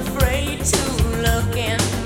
afraid to look in.